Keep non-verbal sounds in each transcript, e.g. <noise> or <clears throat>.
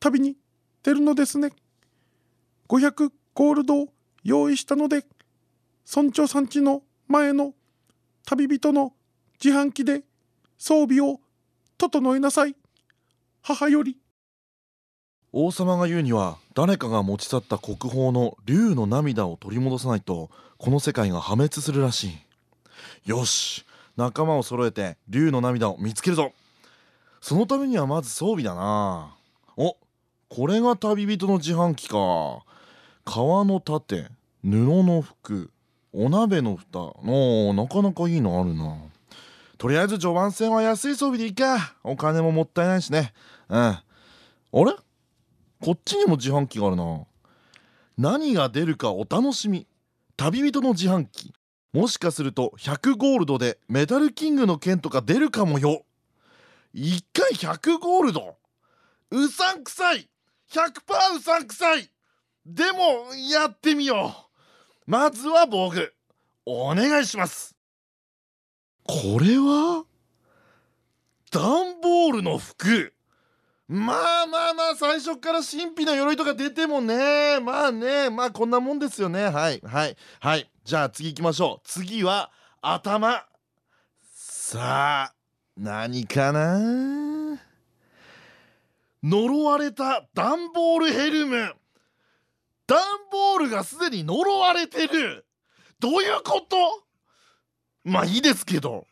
旅に出るのですね。500ゴールドを用意したので、村長さんちの前の旅人の自販機で装備を整えなさい。母より。王様が言うには誰かが持ち去った国宝の竜の涙を取り戻さないとこの世界が破滅するらしいよし仲間を揃えて竜の涙を見つけるぞそのためにはまず装備だなおこれが旅人の自販機か。革の盾布の服お鍋の蓋。おなかなかいいのあるな。とりあえず序盤戦は安い装備でいいか。お金ももったいないしね。うん。あれ？こっちにも自販機があるな。何が出るかお楽しみ。旅人の自販機。もしかすると100ゴールドでメダルキングの剣とか出るかもよ。1回100ゴールド。うさんくさい。100%うさんくさい。でもやってみよう。まずは防具お願いします。これは段ボールの服。まあまあまあ最初から神秘の鎧とか出てもね。まあねまあこんなもんですよね。はいはいはい。じゃあ次行きましょう。次は頭。さあ何かな呪われた段ボールヘルム。段ボールがすでに呪われてる。どういうこと？まあいいですけど。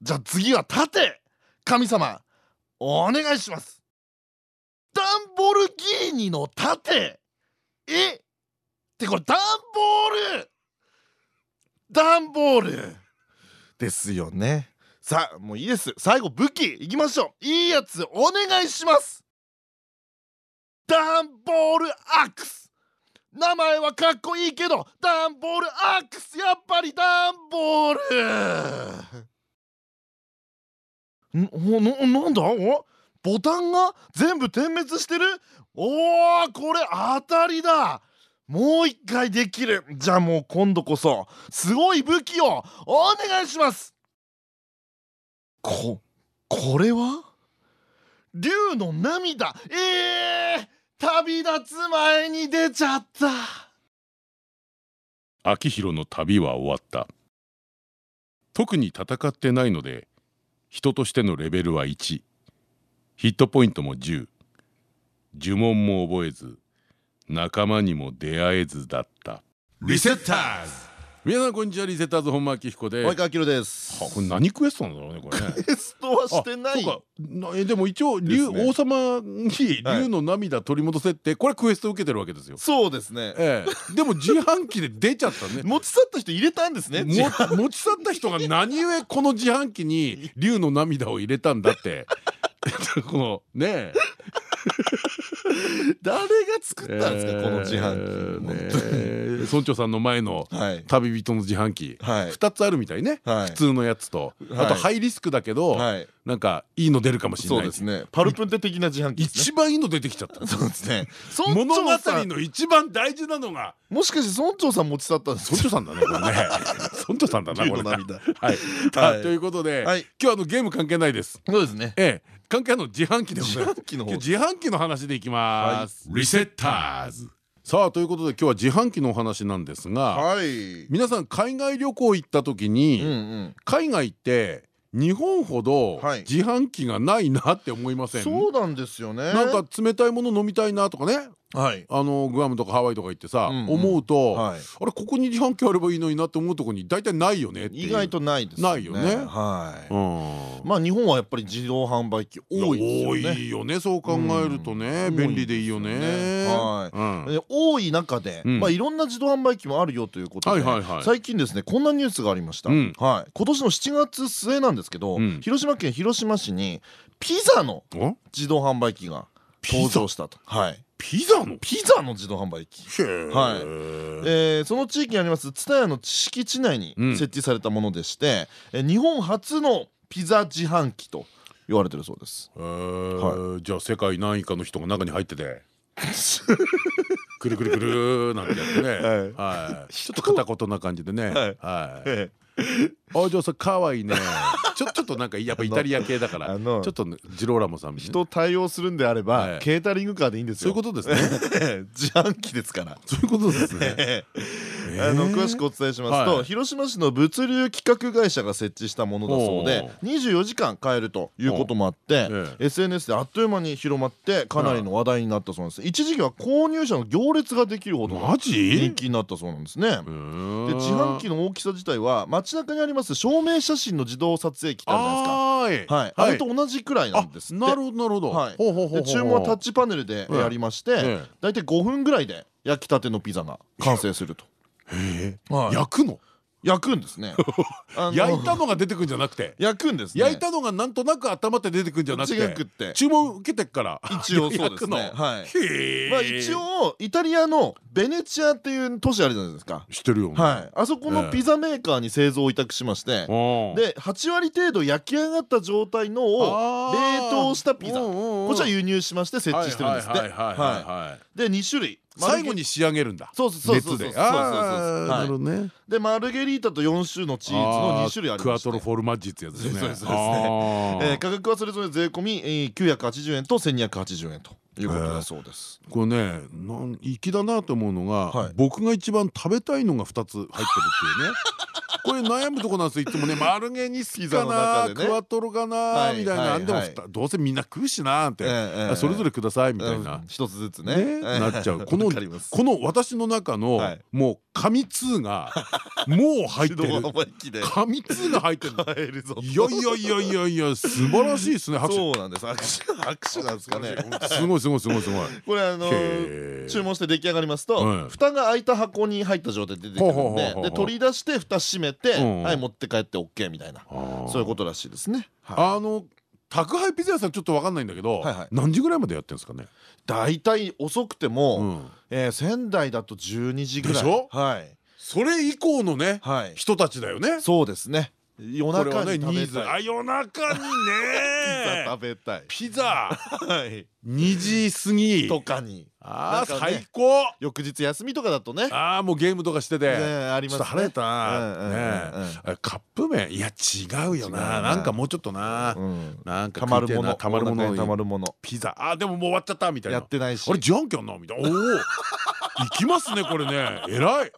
じゃあ次は盾。神様お願いします。ダンボルギーニの盾。え？ってこれダンボール。ダンボール。ですよね。さあもういいです。最後武器いきましょう。いいやつお願いします。ダンボールアックス。名前はかっこいいけどダンボールアックス。やっぱりダンボール。んななんだ？お？ボタンが全部点滅してる？おーこれ当たりだ。もう一回できる。じゃあもう今度こそすごい武器をお願いします。ここれは？竜の涙。えー、旅立つ前に出ちゃった。秋広の旅は終わった。特に戦ってないので人としてのレベルは1ヒットポイントも10呪文も覚えず仲間にも出会えずだった。リセッターズ皆さんこんにちはリセッターズ本間明彦で及川明です。はこれ何クエストなんだろうねこれね。<laughs> テストはしてない。えでも一応竜、王様に竜の涙取り戻せってこれクエスト受けてるわけですよ。そうですね。ええ。でも自販機で出ちゃったね <laughs> 持ち去った人入れたんですね。も持ち去った人が何故この自販機に <laughs> 竜の涙を入れたんだって。このね <laughs> 誰が作ったんですか、この自販機、ね村長さんの前のはい。旅人の自販機。はい。2つあるみたいね。はい。普通のやつと。はい。あとハイリスクだけどはい。なんかいいの出るかもしれない。そうですね。パルプンテ的な自販機一番いいの出てきちゃった。そうですね。物語の一番大事なのが。もしかして村長さん持ち去ったんです村長さんだねこれね。<laughs> 村長さんだなこれはい。はい。ということではい。今日あのゲーム関係ないです。そうですね。ええ関係あるの？自販機でございます。自販機の方。今日自販機の話でいきます、リセッターズ。さあということで今日は自販機のお話なんですが、はい。皆さん海外旅行行った時に、うんうん。海外って日本ほどはい。自販機がないなって思いません、そうなんですよね。なんか冷たいもの飲みたいなとかねはい。あのグアムとかハワイとか行ってさ、思うと、はい。あれここに自販機あればいいのになって思うとこに大体ないよね意外とないですないよね。はい。うん。まあ日本はやっぱり自動販売機多いですよね。多いよねそう考えるとね、うん。便利でいいよね。多い中で、うん。まあいろんな自動販売機もあるよということで、最近ですねこんなニュースがありました、うん。はい、今年の7月末なんですけど、うん。広島県広島市にピザのお？自動販売機が登場したと。はいピザの？ピザの自動販売機。はい。えーその地域にあります蔦屋の敷地内にうん。設置されたものでして、えー日本初のピザ自販機と言われてるそうです。えー。じゃあ世界何位かの人が中に入ってて。<laughs> くるくるくるなんてやってね。はい。ちょっと片言な感じでね。はい。はい。えあじゃあさ可愛いね。ちょちょっっとなんかやっぱイタリア系だからちょっとねジローラモさん人対応するんであれば、はい。ケータリングカーでいいんですそういようことですね。<laughs> 自販機ですから。そういうことですね。え <laughs> えあの詳しくお伝えしますと、はい。広島市の物流企画会社が設置したものだそうで24時間買えるということもあって、え SNS であっという間に広まってかなりの話題になったそうなんです。一時期は購入者の行列ができるほど人気になったそうなんですね。で自販機の大きさ自体は街中にあります。証明写真の自動撮影機ってあるじゃないですか。はい。はい、あれと同じくらいなんです。なるほどなるほど。はい。注文はタッチパネルでやりまして、ええ。だいたい5分ぐらいで焼きたてのピザが完成すると。焼くの？焼くんですね。<laughs> 焼いたのが出てくんじゃなくて。焼くんですね。焼いたのがなんとなく頭って出てくんじゃなく違くって。て注文受けてっから。一応そうですね。<laughs> はい。まあ一応イタリアのベネチアっていう都市あるじゃないですか。知ってるよ。はい、あそこのピザメーカーに製造を委託しまして、でで8割程度焼き上がった状態のを冷凍したピザ。こちら輸入しまして設置してるんですって。はいはいはいはいははい。いで2種類。最後に仕上げるんだ。そうそうそうそうなるほどね。でマルゲリータと4種のチーズの2種類ありクアましてトロフォルマッジってやつですね。そう価格はそれぞれ税込みえー980円と1280円ということだそうですこれねなん粋だなと思うのが、はい。僕が一番食べたいのが2つ入ってるっていうね <laughs> これ悩むとこなんですよ。いつもねマルゲニスピザのかな、クワトロかな、はいみたいな、でもどうせみんな食うしなって、それぞれくださいみたいな、うん一つずつね。なっちゃう。このこの私の中の、はい。もう紙通が <laughs> もう入ってる。紙通が入ってるいやいやいやいやいや素晴らしいですね <laughs> 拍手。そうなんです。拍手なんですかね。<laughs> すごいすごいすごいすごい。これあの注文して出来上がりますと、はい蓋が開いた箱に入った状態で出てくるんでで取り出して蓋閉めて、うんはい持って帰って OK みたいな。そういうことらしいですね。はい。あの宅配ピザ屋さんちょっとわかんないんだけど、何時ぐらいまでやってるんですかね？だいたい遅くても、うん。えー仙台だと12時ぐらい。でしょ？はい。それ以降のね、はい。人たちだよね。そうですね夜中に食べニーズ。たいあ夜中にピザね食。べたい <laughs> ピザはい2時過ぎ。とかにああ最高。翌日休みとかだとねああもうゲームとかしてて。ねありますねちょっと腹減ったカップ麺いや違うよな。ななんかもうちょっとな。うんなんかたまるものたまるもお腹にたまの。るものピザあーでももう終わっちゃったみたいな。やってないしあれじゃんけんなみたいな。おお。行きますねこれね。偉い。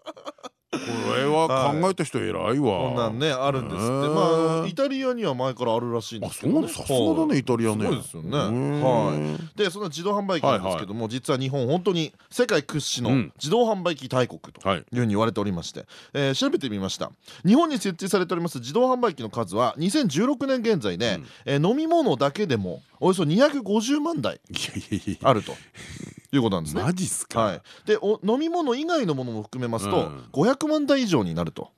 これは考えた人偉いわ。こんなんねあるんですって。まあイタリアには前からあるらしいんであすけどさすがだねイタリアね。すごいですよね。うんはい。でその自動販売機なんですけども実は日本本当に世界屈指のうん。自動販売機大国とはいいうふうに言われておりまして、えー調べてみました。日本に設置されております自動販売機の数は2016年現在で、うん。えー飲み物だけでもおよそ250万台。あるということなんですね。マジっすか？はい、でお飲み物以外のものも含めますと、うん500万台以上になると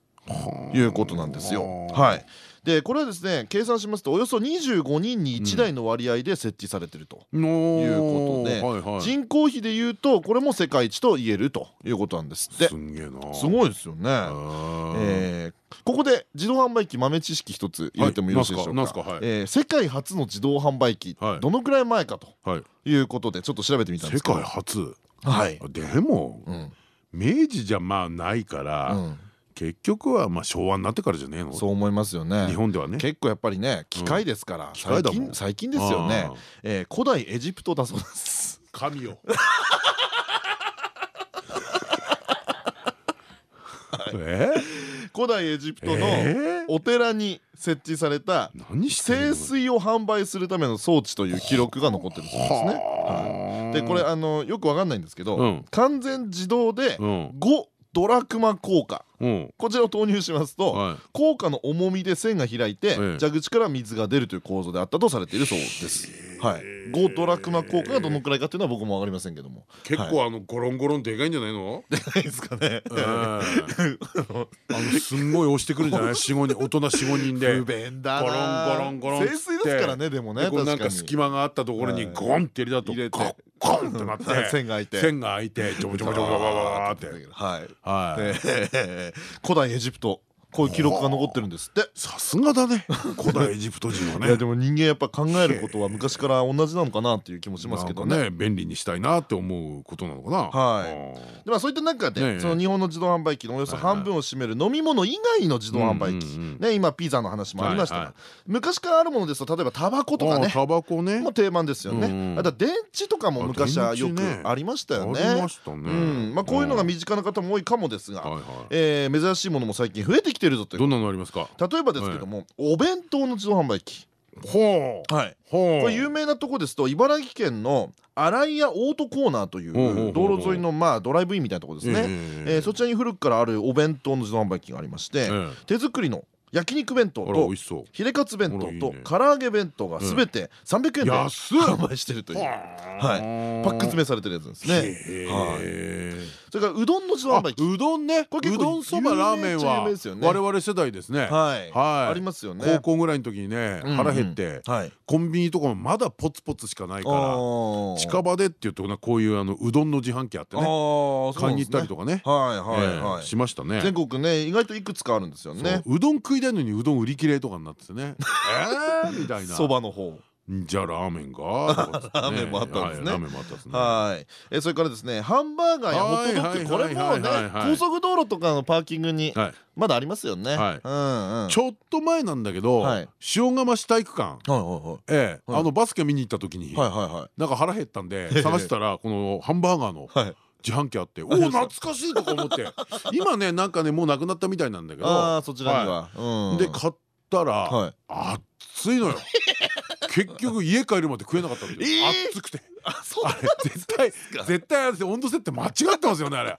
いうことなんですよ。はい、でこれはですね計算しますとおよそ25人に1台の割合で設置されてると。のいうことで。人口比でいうとこれも世界一と言えるということなんですってすんげえな。すごいですよね。えーここで自動販売機豆知識一つ入れてもよろしいでしょうか？えー世界初の自動販売機はい。どのくらい前かとはい。いうことでちょっと調べてみたんで世すけど。界初？はい。でもうん。明治じゃまあないから、うん。結局はまあ昭和になってからじゃねえの？そう思いますよね。日本ではね。結構やっぱりね機械ですから最近ですよね。えー古代エジプトだそうです。神よ。<laughs> 古代エジプトのえ？お寺に設置された清水を販売するための装置という記録が残ってるそうですね。はい。でこれあのよくわかんないんですけど、うん。完全自動でうん。5ドラクマ効果。うんこちらを投入しますとはい。効果の重みで線が開いてええ。蛇口から水が出るという構造であったとされているそうです。はい。5ドラクマ効果がどのくらいかっていうのは僕もわかりませんけども。結構あのゴロンゴロンでかいんじゃないの？ないですかね。ええ。<laughs> あのすんごい押してくるんじゃない？四五人大人四五人で。不便だな。ゴロンゴロンゴロン清水ですからねでもねでこうなん確か隙間があったところにはい。ゴンって入れたと入れて。コンコンってなって。<laughs> 線が開いて。線が開いてジョボジョボジョボジョボジョボっ <laughs> て。はい。はい。で古代エジプト。こういう記録が残ってるんですって。さすがだね。古代エジプト人はいねやでも人間やっぱ考えることは昔から同じなのかなっていう気もしますけどね。なんか便利にしたいなって思うことなのかな。はい。いでまあそういった中でその日本の自動販売機のおよそ半分を占める飲み物以外の自動販売機。ね今ピザの話もありましたが昔からあるものですと例えばタバコとかね。タバコね。もう定番ですよね。うんあとは電池とかも昔はよくありましたよありね。ましたね。うん。まあこういうのが身近な方も多いかもですがえー珍しいものも最近増えてきてるぞというどんなのありますか？例えばですけどもお弁当の自動販売機。ほう。はい。これ有名なとこですと茨城県の新井屋オートコーナーといほう道路沿いのまあドライブインみたいなところですね、えーそちらに古くからあるお弁当の自動販売機がありまして、え。手作りの焼肉弁当とヒレカツ弁当と唐揚げ弁当がすべて300円で販売してるという。はい。パック詰めされてるやつですね。へそれからうどんの自動あ販売機。うどんね。これ結構うどんそばラーメンは我々世代ですね。はい。はい。ありますよね。高校ぐらいの時にね腹減ってはい。コンビニとかもまだポツポツしかないからあ近場でっていうとこういうあのうどんの自販機あってね。買いに行ったりとかかね。はいはいえはい。えしましたね。全国ね意外といくつかあるんですよね。うどん食いたいのにうどん売り切れとかになっててね。<laughs> えー？みたいな。そばの方。じゃあラーメンが？ラーメンもあったんですね。はいラーメンもあったんですね。はい。えそれからですねハンバーガーやホットドッグこれもうね高速道路とかのパーキングにはい。まだありますよね。ちょっと前なんだけどはい。塩釜市体育館あのバスケ見に行った時に。なんか腹減ったんで <laughs> 探したらこのハンバーガーのはい自販機あって <laughs> お懐かしいとか思って。<laughs> 今ねなんかねもうなくなったみたいなんだけあどあそちらには。うん。で買ったらはい。熱いのよ。<laughs> 結局家帰るまで食えなかったって熱くて。あれ絶対絶対温度設定間違ってますよねあれ。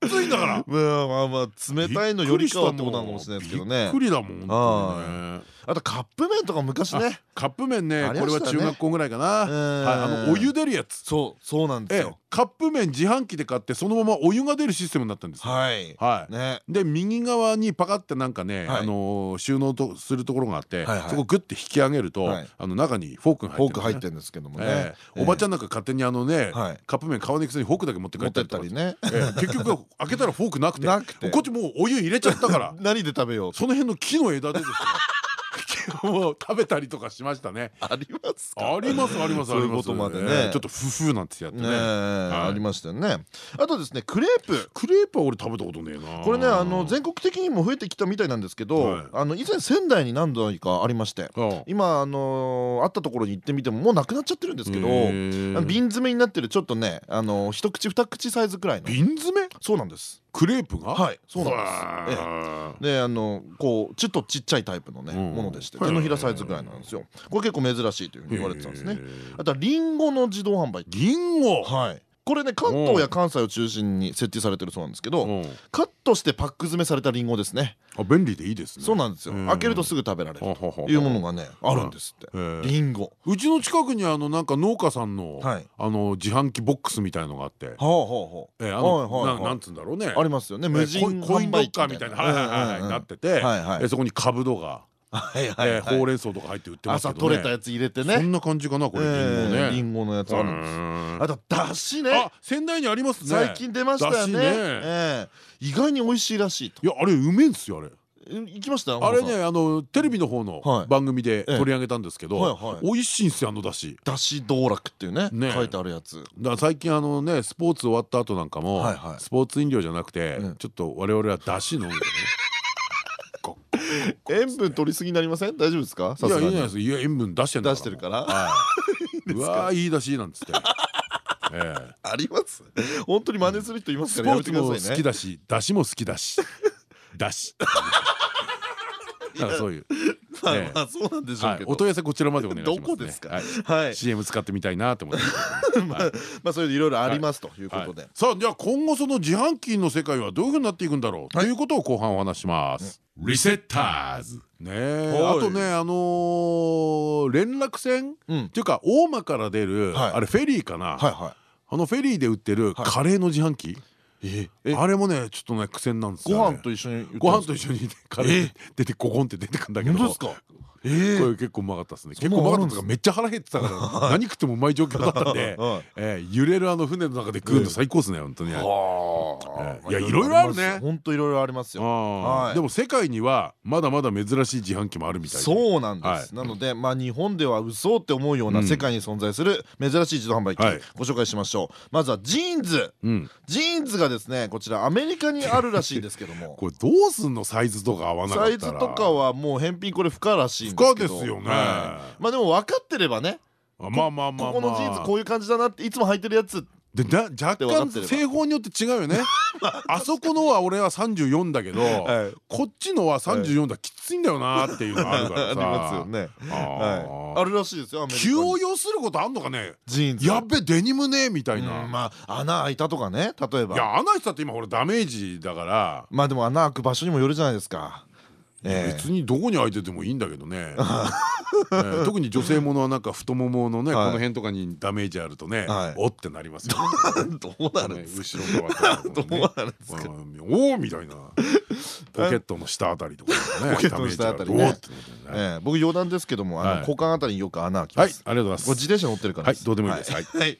熱いんだから。まあまあまあ冷たいのよりかはってことなのかもしれないですけどね。びっくりだもんねあとカップ麺とか昔ね。カップ麺ねこれは中学校ぐらいかな。あのお湯出るやつ。そうそうなんですええよカップ麺自販機で買ってそのままお湯が出るシステムになったんですよ。はい。はい。ね。で右側にパカってなんかね、はい。あのー収納とするところがあって、そこグッて引き上げると、はい。あの中にフォークが入ってるんですね。ク入ってるんですけどもね。ええ。おばちゃんなんか勝手にあのね、はい。カップ麺買わなくせにフォークだけ持って帰持っったりね。ええ。結局開けたらフォークなくて。こっちもうお湯入れちゃったから。<laughs> 何で食べよう。とその辺の木の枝でですねもう食べたりとかしましたねありますかありますあります。あそういうりますことまでね。ええちょっとフフなんてやってね。ありましたよね。あとですねクレープ。クレープは俺食べたことねえな。これねあの全国的にも増えてきたみたいなんですけど、はい。あの以前仙台に何度かありましてあ今あのあったところに行ってみてももうなくなっちゃってるんですけど、瓶詰めになってるちょっとねあの一口二口サイズくらいの。瓶詰め？そうなんです。クレープが？はいそうなんです、えええ。であのこうちょっとちっちゃいタイプのね、うんものでして。はい手のひらサイズぐらいなんですよ。これ結構珍しいというふうに言われてたんですね。あとはリンゴの自動販売機。リンゴ？はい。これね関東や関西を中心に設置されてるそうなんですけど、うん。カットしてパック詰めされたリンゴですね。あ便利でいいですね。そうなんですよ。うん。開けるとすぐ食べられるというものがねあるんですって。へえ。リンゴ。うちの近くにあのなんか農家さんのはい。あの自販機ボックスみたいのがあって。はあはあはえあななんつうんだろうね。あありますよね。無人えコインロッカーみたいな。はいはいはいはい。なっててはいはい。えそこにカブドがほうれん草とか入って売ってます朝けどね。取れたやつ入れてそねんな感じかなこれリンゴええリねンゴのやつあるんです。うん。あとだしね。あ仙台にありますね。最近出ましたよね。意外に美味しいらしいと。いやあれうめえんすよあれ。え行きました？あれねあのテレビの方のはい。番組でええ。取り上げたんですけど美味しいんすよあのだし。だし道楽っていうねね書いてあるやつ。だ最近あのねスポーツ終わった後なんかもはいはい。スポーツ飲料じゃなくてうん。ちょっと我々はだし飲むけどね塩分取りすぎになりません？大丈夫ですか？さいやいいじゃないですかいや塩分出して出してるから？はい。<laughs> うわーいいだしなんつって。<laughs> ええ。あります？本当に真似する人いますスからやめてくださいね。好きだしだしも好きだし。だし <laughs> そういうまあええ。まあそうなんでしょうけど。はい。お問い合わせこちらまでお願いしますね。どこですか？はい。はい。CM 使ってみたいなと思って。<laughs> まあまあそれでいろいろありますということで。はい。さあじゃあ今後その自販機の世界はどういうふうになっていくんだろう？ということを後半お話します。リセッターズ。ねあとねあのー連絡船？うん。っていうか大間から出るはい。あれフェリーかな？はいはあのフェリーで売ってるカレーの自販機？あれもねちょっとね苦戦なんですご飯と一緒にご飯と一緒にねカレー出てゴゴンって出てくんだけど。本当ですか？ええ。これ結構うまかったですね。結構うまかったんですかとかめっちゃ腹減ってたから <laughs> 何食ってもうまい状況だったんで <laughs> 揺れるあの船の中で食うの最高ですね本当に。いやいろいろあるね。本当いろいろありますよ。でも世界にはまだまだ珍しい自販機もあるみたいで。そうなんではい。すなのでまあ日本では嘘って思うような世界に存在する珍しい自動販売機はい。ご紹介しましょう。まずはジーンズ。うん。ジーンズがですねこちらアメリカにあるらしいですけども。<laughs> これどうすんの？サイズとか合わなかったら。サイズとかはもう返品これ不可らしいんですけど。不可ですよね。はい。まあでも分かってればね。あまあまあまあここのジーンズこういう感じだなっていつも履いてるやつでだ若干製法によって違うよね。<laughs> あそこのは俺は34だけどはい。こっちのは34だきついんだよなっていうのがあるから <laughs> あさりますよね。はい。あるらしいですよアメリカに。気を要することあんのかね？ジーンズ。やっべデニムねみたいうんなまあ穴開いたとかね例えば。いや穴開いてたって今ほらダメージだから。まあでも穴開く場所にもよるじゃないですか。ええ別にどこに開いててもいいんだけどね。<laughs> えー特に女性ものはなんか太もものねこはい。の辺とかにダメージあるとねはい。おってなりますよね。<laughs> どうなるんですか？後ろ側とかどうなるんですか？うん。おおみたいな。ポケットの下あたりとかね <laughs> ポケットの下あたりね。僕余談ですけどもあはい。の股間あたりによく穴開きはいますありがとうございます。これ自転車乗ってるからはいどうでもいいです。はい。はい。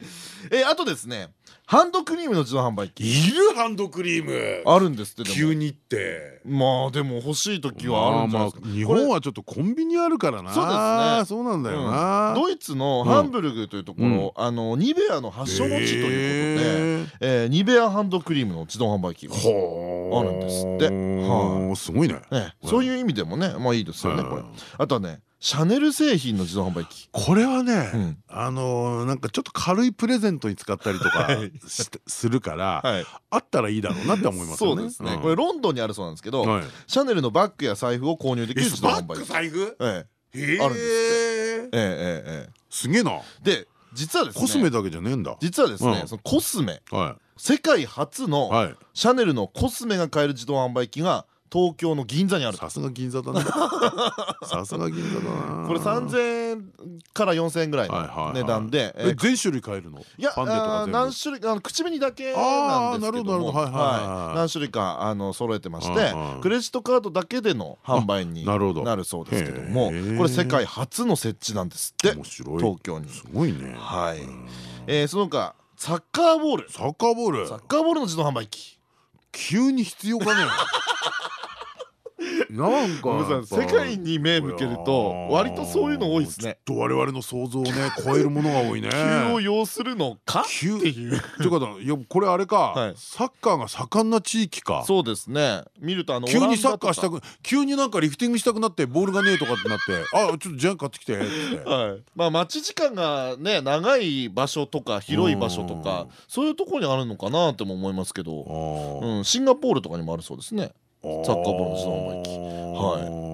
えあとですねハンドクリームの自動販売機。いるハンドクリーム。あるんですってでも。急にってまあでも欲しい時はあるんじゃないですか。日本はちょっとコンビニあるからな。そうですね。そうなんだようん。なドイツのハンブルグというところ、あのニベアの発祥の地ということで、えーニベアハンドクリームの自動販売機が、ほあるんですって。はすごいね。ええ。そういう意味でもねまあいいですよねこれ。あとはねシャネル製品の自動販売機。これはね、うん。あのーなんかちょっと軽いプレゼントに使ったりとかしするから、はい。あったらいいだろうなって思いますよね。そうですね、ん。これロンドンにあるそうなんですけど、はい。シャネルのバッグや財布を購入できるえ自動販売機。財布？ええ。へえ。あるんですえええええすげえな。えで実はですね。コスメだけじゃねえんだ。実はですね、うん。そのコスメ。は世界初いのはい。シャネルのコスメが買える自動販売機が東京の銀座にあると。さすが銀座だな。<laughs> さすが銀座だな。これ3000円から4000円ぐらいの値段で全種類買えるの？いや何種類あの口紅だけなんですけども。なるほどなるほど。はいはい。はい何種類かあの揃えてましてクレジットカードだけでの販売になるそうですけどもこれ世界初の設置なんですって面白い。東京に。すごいね。はい。えーその他サッカーボール。サッカーボール。サッカーボールの自動販売機。急に必要かね？なんか世界に目向けると割とそういうの多いですね。と我々の想像をね <laughs> 超えるものが多いね。急を要するのか？急。っていう。っていうかいやこれあれか。はい。サッカーが盛んな地域か。そうですね。見るとあの急にサッカーしたくく急になんかリフティングしたくなってボールがねえとかってなって「あちょっとジャン買ってきて」って。はい、まあ待ち時間がね長い場所とか広い場所とかうん。そういうところにあるのかなとも思いますけど、あうん、シンガポールとかにもあるそうですね。ーサッカーボールの自動販売機はい。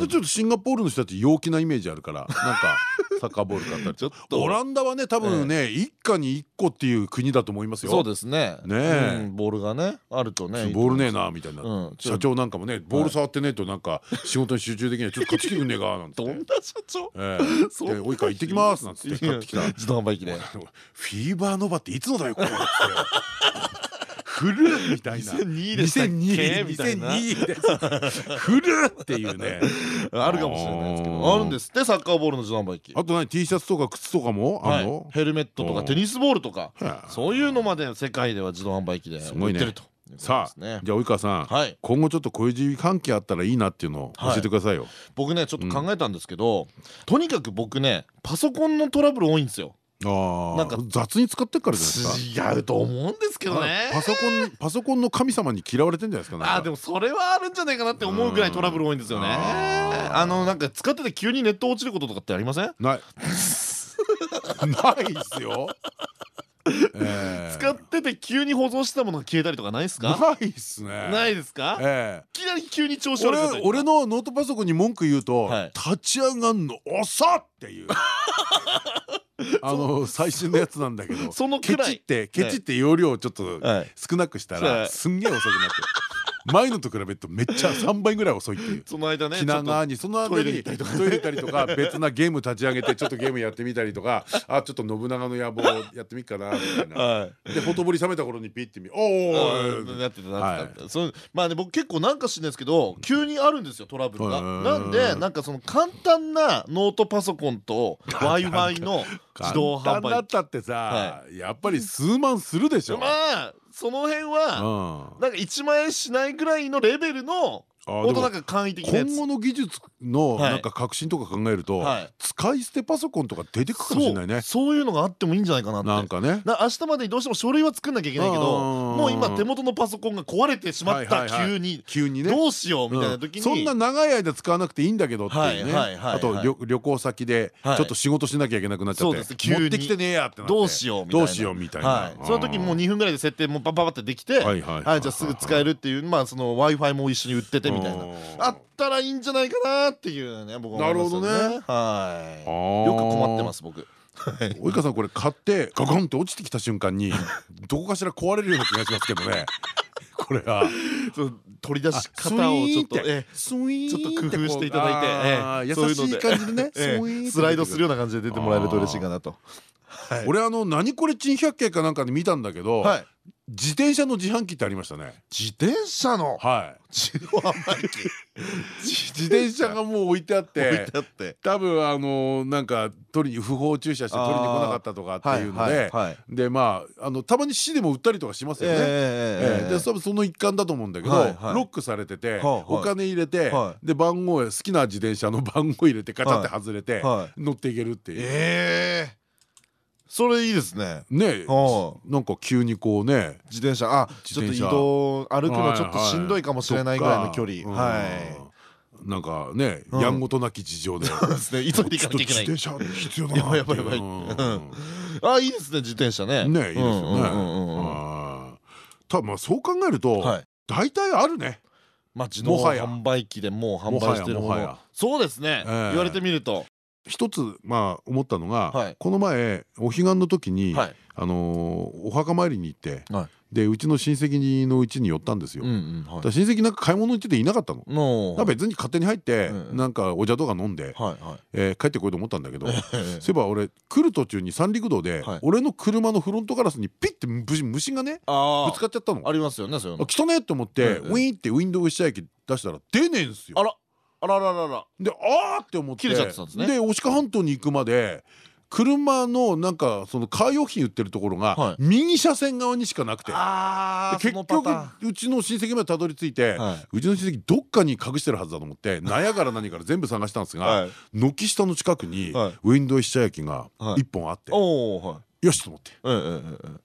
でちょっとシンガポールの人たち陽気なイメージあるからなんかサッカーボール買ったり。<laughs> ちょっと。オランダはね多分ね一家に一個っていう国だと思いますよ。そうですね。ねボールがねあるとね。ボールねえなみたいな。うん社長なんかもねボール触ってねえとなんか仕事に集中できない。ちょっと買ってきてくんねえかなんて。<laughs> どんな社長？えおいか行ってきますなんつって買ってきた。自動販売機で。フィーバーノバっていつのだよこれ古っみたいな。2002でしたっけ？2002みたいな。2002です古っっていうね。<laughs> あるかもしれないですけど。あるんですって？サッカーボールの自動販売機。あと何？T シャツとか靴とかも？あの、ヘルメットとかテニスボールとか。そういうのまで世界では自動販売機で売ってるとさあねじゃあ及川さん、はい。今後ちょっとこういう自由関係あったらいいなっていうのを教えてくださいよ、僕ねちょっと考えたんですけど、とにかく僕ねパソコンのトラブル多いんですよなんか雑に使ってっからじゃないですか。違うと思うんですけどね。あパソコンパソコンの神様に嫌われてんじゃないですかあでもそれはあるんじゃないかなって思うぐらいトラブル多いんですよね。あのなんか使ってて急にネット落ちることとかってありません？ない。<laughs> ないっすよ、えー使ってて急に保存してたものが消えたりとかないですか？ないっすね。ないですか？ええ。いきなり急に調子悪俺くなったりとか。俺のノートパソコンに文句言うと、はい。立ち上がんの遅っっていう。<laughs> あの最新のやつなんだけどそのケチってケチって容量をちょっとはい。少なくしたはい。らすんげえ遅くなってる前のと比べるとめっちゃ3倍ぐらい遅いっていう。その間ね気長にその間に行ったりとか。トイレ行ったりとか別なゲーム立ち上げてちょっとゲームやってみたりとかあちょっと信長の野望やってみっかなみたいな。はい。でほとぼり冷めた頃にピッて見おおうんな。ってたなってた。まあね僕結構なんか知んないですけど急にあるんですよトラブルが。うんなんでなんかその簡単なノートパソコンと w i f i の自動販簡単だ売ったってさやっぱり数万するでしょ。まあその辺はうん。なんか1万円しないぐらいのレベルの本当なんか簡易的なやつ。今後の技術のはい。なんか革新とか考えるとはい。使い捨てパソコンとか出てくかもしれないね。そう。いうのがあってもいいんじゃないかなって。なんかね。な明日までにどうしても書類は作んなきゃいけないけどうんもう今手元のパソコンが壊れてしまった急に急にね。どうしようみたいな時にそんな長い間使わなくていいんだけどっていうねあと旅旅行先でちはい。ょっと仕事しなきゃいけなくなっちゃって。持ってきてねえやってどうしようみたいな。どうしようみたいな。はい。その時にもう2分ぐらいで設定もパッパッパってできてじゃあすぐ使えるっていうまあその w i f i も一緒に売っててみたいな。あったらいいんじゃないかなっていうね僕は思いますよなるほどね。はい。よく困ってますす僕及川さんこれ買ってガコンって落ちてきた瞬間に <laughs> どこかしら壊れるような気がしますけどね。<laughs> これは。取り出し方をちょっとちょっと工夫していただいて優しい感じでね <laughs> ええ。スライドするような感じで出てもらえると嬉しいかなと。はい。俺あの何これ珍百景かなんかで見たんだけどはい自転車の自販機ってありましたね。自転車の？はい。自動販売機。<laughs> 自転車がもう置いてあって多分あのなんか取りに不法駐車して取りに来なかったとかっていうのではいでまああのたまに市でも売ったりとかしますよね。ええで多分その一環だと思うんだけどロックされててお金入れてはで番号好きな自転車の番号入れてカチャって外れてはい。乗っていけるっていう。ええそれいいですね。ねはなんか急にこうね。自転車。あちょっと移動歩くのちょっとしんどいかもしれないぐらいの距離。ははい。い。なんかねうん。やんごとなき事情で。そうですね。急いで行かなきゃいけない。自転車必要だなやばいやばいあいいですね自転車ね。ねいいですよね。ただまあそう考えるとはい。大体あるね。まあ自動販売機でもう販売してるもの。そうですね。ええ。言われてみると一つまあ思ったのが、はい。この前お彼岸の時に、はい。あのーお墓参りに行って、はい。でうちの親戚のうちに寄ったんですよ。親戚なんか買い物行ってていなかったの。別に勝手に入って、うんなんかお茶とか飲んで、えー帰ってこようと思ったんだけど、そういええば俺来る途中に三陸道で、はい。俺の車のフロントガラスにピッて虫虫がねあぶつかっちゃったの。ありますよねそういうの。あ来たねって思って、ええウィーンってウィンドウ下駅出したら出ねえんすよ。あらあらららら。であーって思って。切れちゃってたんですね。で押鹿半島に行くまで車のなんかそのカー用品売ってるところがはい。右車線側にしかなくて、結局うちの親戚までたどり着いて、はい。うちの親戚どっかに隠してるはずだと思って納屋から何から全部探したんですが、はい。軒下の近くにはい。ウィンドウ下焼きがはい。一本あって、よしと思って。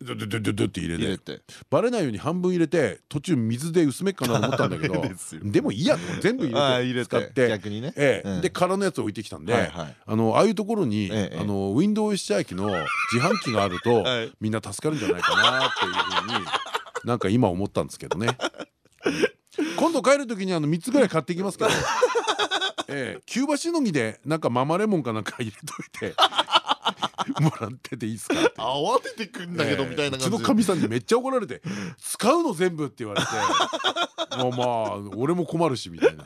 ドドドドドって入れて。バレないように半分入れて途中水で薄めっかなと思ったんだけど <laughs> でもいいやと全部入れて使って。て逆にね。で空のやつ置いてきたんで、あのああいうところに、ウィンドウ下焼きの自販機があると、<laughs> はい。みんな助かるんじゃないかなっていうふうになんか今思ったんですけどね。今度帰る時にあの3つぐらい買ってきますけど、<laughs> ええ、キューバしのぎでなんかママレモンかなんか入れといて <laughs> もらってていいですかって。慌ててくんだけどみたいなうち感じのかみさんにめっちゃ怒られて「使うの全部」って言われて。<laughs> もうまあ俺も困るしみたいな。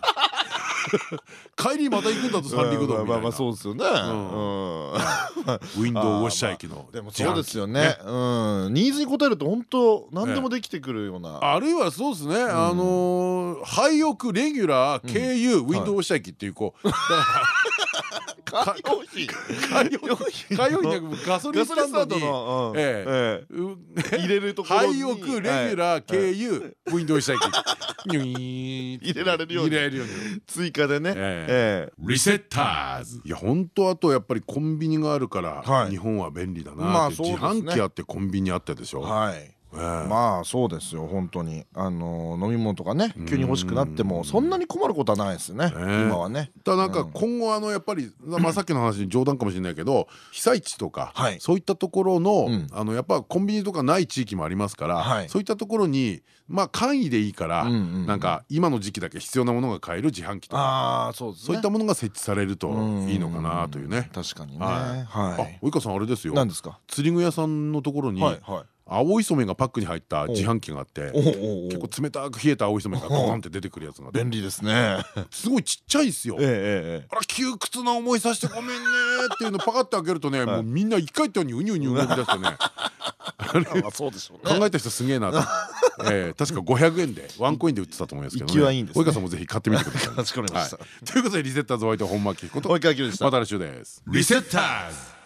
帰りまた行くんだと三陸道みたいな。まあまあそうですよね。うん。ウィンドウウォッシャー駅のでもそうですよね。うん。ニーズに応えると本当何でもできてくるような。あるいはそうですね、あのー廃屋レギュラー経由ウィンドウウォッシャー駅っていうこう、<laughs> カー用品カー用品じゃガソリンスタンドの入れるところ廃に屋レギュラー経由ウィンドウウォッシャー駅ニュイーンって。入れられるように。追加でね。リセッターズ。いや本当あとやっぱりコンビニがあるから、はい。日本は便利だまな自販機あってコンビニあってでしょ、はいまあそうですよ本当に。あの飲み物とかね急に欲しくなってもそんなに困ることはないですよね。今はね。だなんか今後あのやっぱりまあ <clears throat> さっきの話冗談かもしれないけど被災地とかそういったところのあのやっぱコンビニとかない地域もありますからそういったところにまあ簡易でいいからなんか今の時期だけ必要なものが買える自販機とかそういったものが設置されるといいのかなというね。確かにね。はい。及川さんあれですよ。何ですか？釣り具屋さんのところに青い染めがパックに入った自販機があって結構冷たく冷えた青い染めがゴンって出てくるやつが便利ですね。すごいちっちゃいですよ。あら窮屈な思いさせてごめんねっていうのパカッて開けるとねもうみんな一回ったようにウニウニ動き出してね。<laughs> そうでしょう考えた人すげえなと。<laughs> え確か500円でワンコインで売ってたと思いますけどね。及川さんもぜひ買ってみてください。<laughs> ということでリセッターズホワイト本間明彦と。及川また来週です。リセッターズ